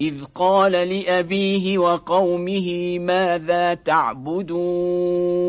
إذ قال لأبيه وقومه ماذا تعبدون؟